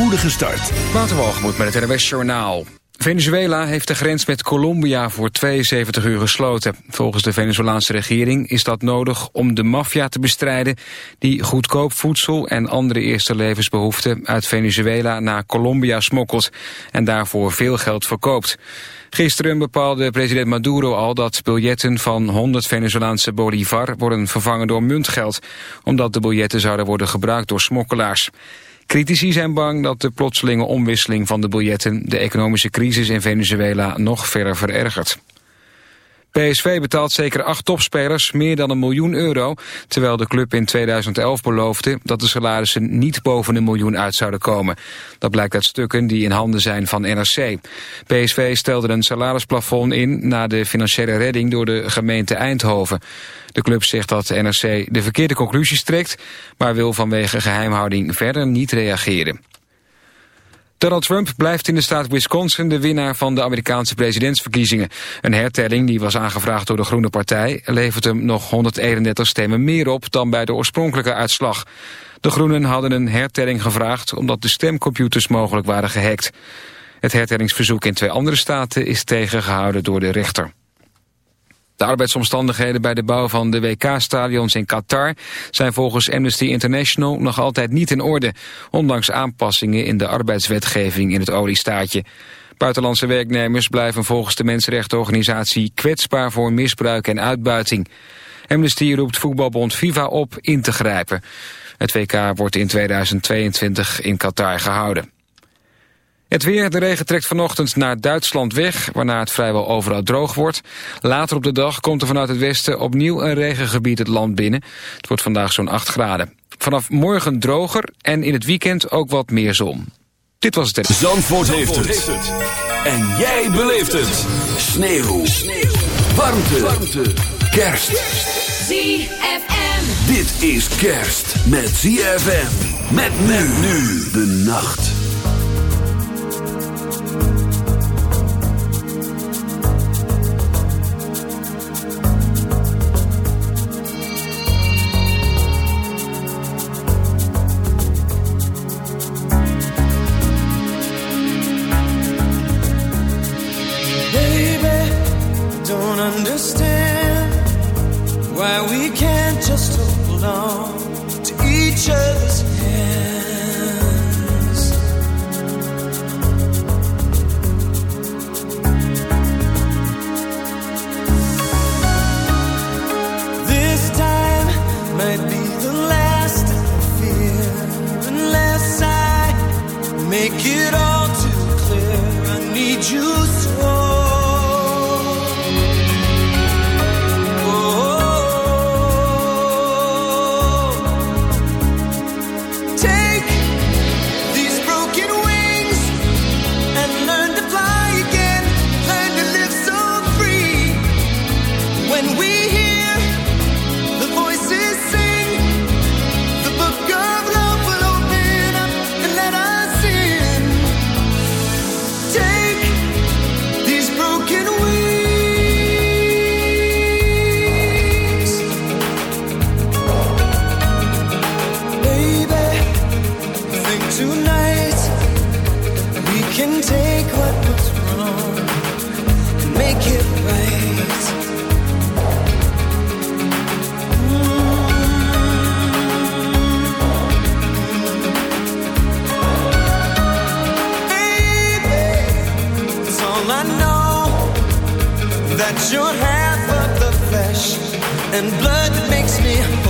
spoedige start. Waterwalgemoed met het NWS Journaal. Venezuela heeft de grens met Colombia voor 72 uur gesloten. Volgens de Venezolaanse regering is dat nodig om de maffia te bestrijden... die goedkoop voedsel en andere eerste levensbehoeften uit Venezuela naar Colombia smokkelt... en daarvoor veel geld verkoopt. Gisteren bepaalde president Maduro al dat biljetten van 100 Venezolaanse bolivar worden vervangen door muntgeld, omdat de biljetten zouden worden gebruikt door smokkelaars. Critici zijn bang dat de plotselinge omwisseling van de biljetten de economische crisis in Venezuela nog verder verergert. PSV betaalt zeker acht topspelers meer dan een miljoen euro... terwijl de club in 2011 beloofde dat de salarissen niet boven een miljoen uit zouden komen. Dat blijkt uit stukken die in handen zijn van NRC. PSV stelde een salarisplafond in na de financiële redding door de gemeente Eindhoven. De club zegt dat NRC de verkeerde conclusies trekt... maar wil vanwege geheimhouding verder niet reageren. Donald Trump blijft in de staat Wisconsin de winnaar van de Amerikaanse presidentsverkiezingen. Een hertelling die was aangevraagd door de Groene Partij levert hem nog 131 stemmen meer op dan bij de oorspronkelijke uitslag. De Groenen hadden een hertelling gevraagd omdat de stemcomputers mogelijk waren gehackt. Het hertellingsverzoek in twee andere staten is tegengehouden door de rechter. De arbeidsomstandigheden bij de bouw van de WK-stadions in Qatar zijn volgens Amnesty International nog altijd niet in orde, ondanks aanpassingen in de arbeidswetgeving in het oliestaatje. Buitenlandse werknemers blijven volgens de mensenrechtenorganisatie kwetsbaar voor misbruik en uitbuiting. Amnesty roept voetbalbond FIFA op in te grijpen. Het WK wordt in 2022 in Qatar gehouden. Het weer, de regen trekt vanochtend naar Duitsland weg, waarna het vrijwel overal droog wordt. Later op de dag komt er vanuit het westen opnieuw een regengebied het land binnen. Het wordt vandaag zo'n 8 graden. Vanaf morgen droger en in het weekend ook wat meer zon. Dit was het. Zandvoort, Zandvoort heeft, het. En jij beleeft het. Sneeuw. Sneeuw. Warmte. Warmte. Kerst. ZFM. Dit is kerst met ZFM. Met men nu de nacht. Just hold on and make it right. Baby, it's all I know that you're half of the flesh and blood that makes me Take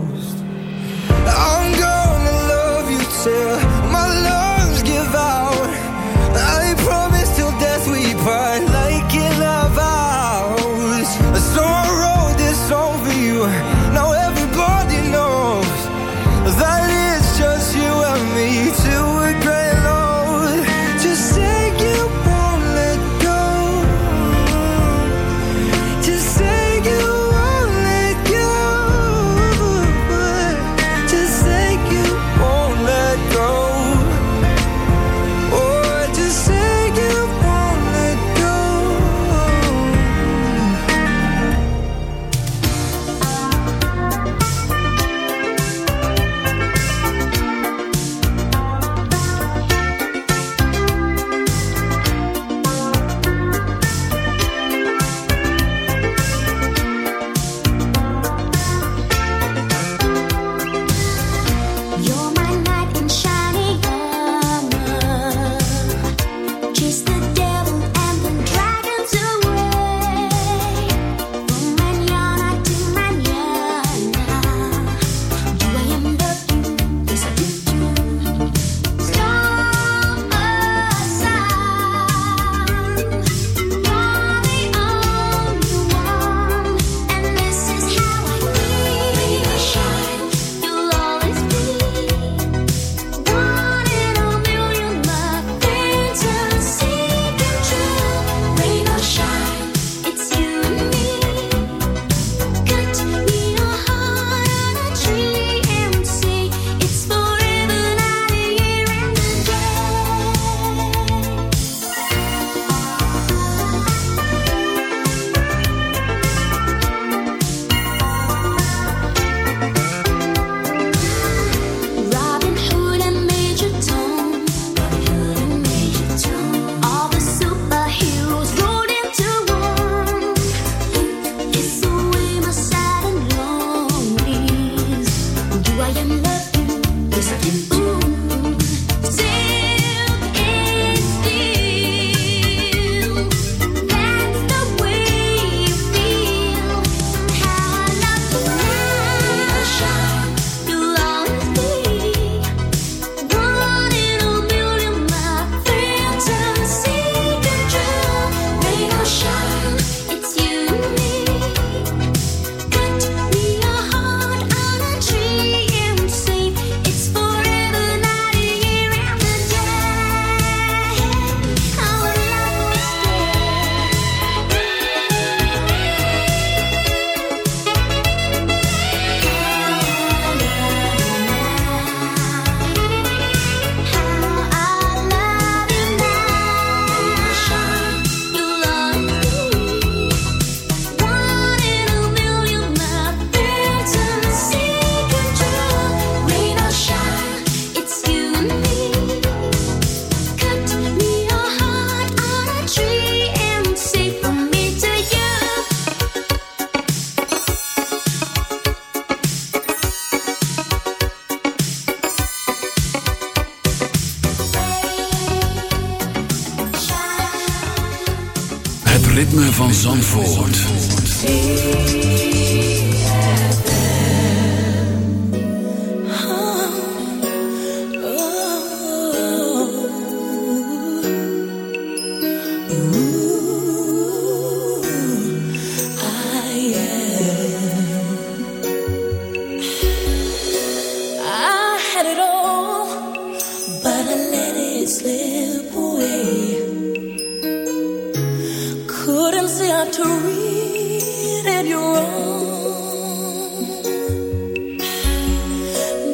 to read in your own.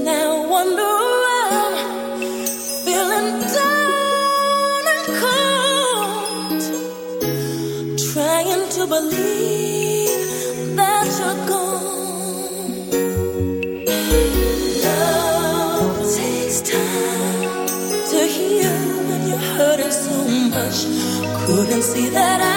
Now wonder around, feeling down and cold, trying to believe that you're gone. Love takes time to heal when you're hurting so much. Couldn't see that I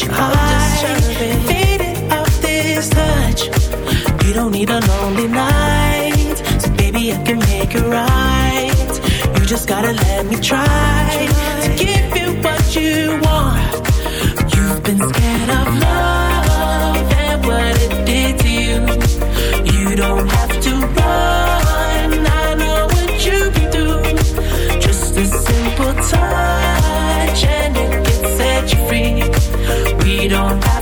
much. I faded out this touch. You don't need a lonely night, so baby I can make it right. You just gotta let me try to give you what you want don't have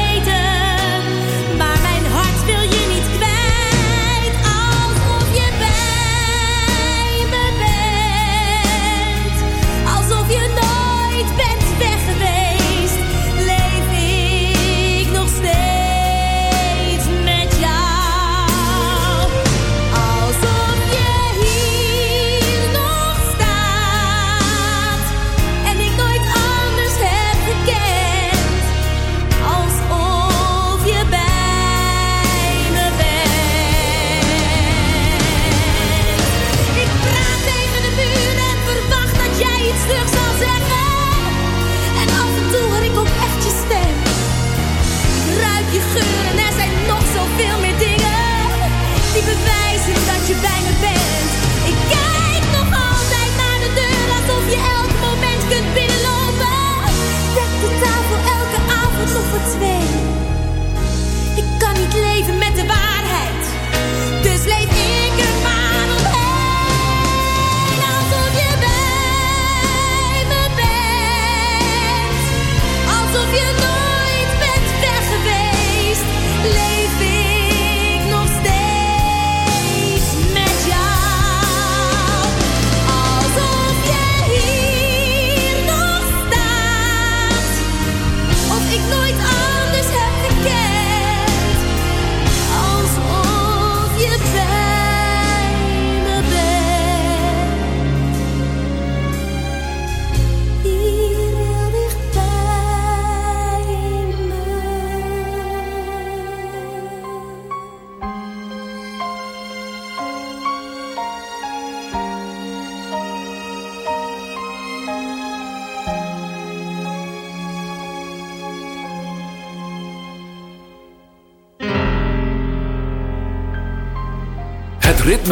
je geur en er zijn nog zoveel meer dingen die bewijzen dat je bij me bent.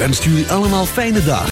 Wenst jullie allemaal fijne dag.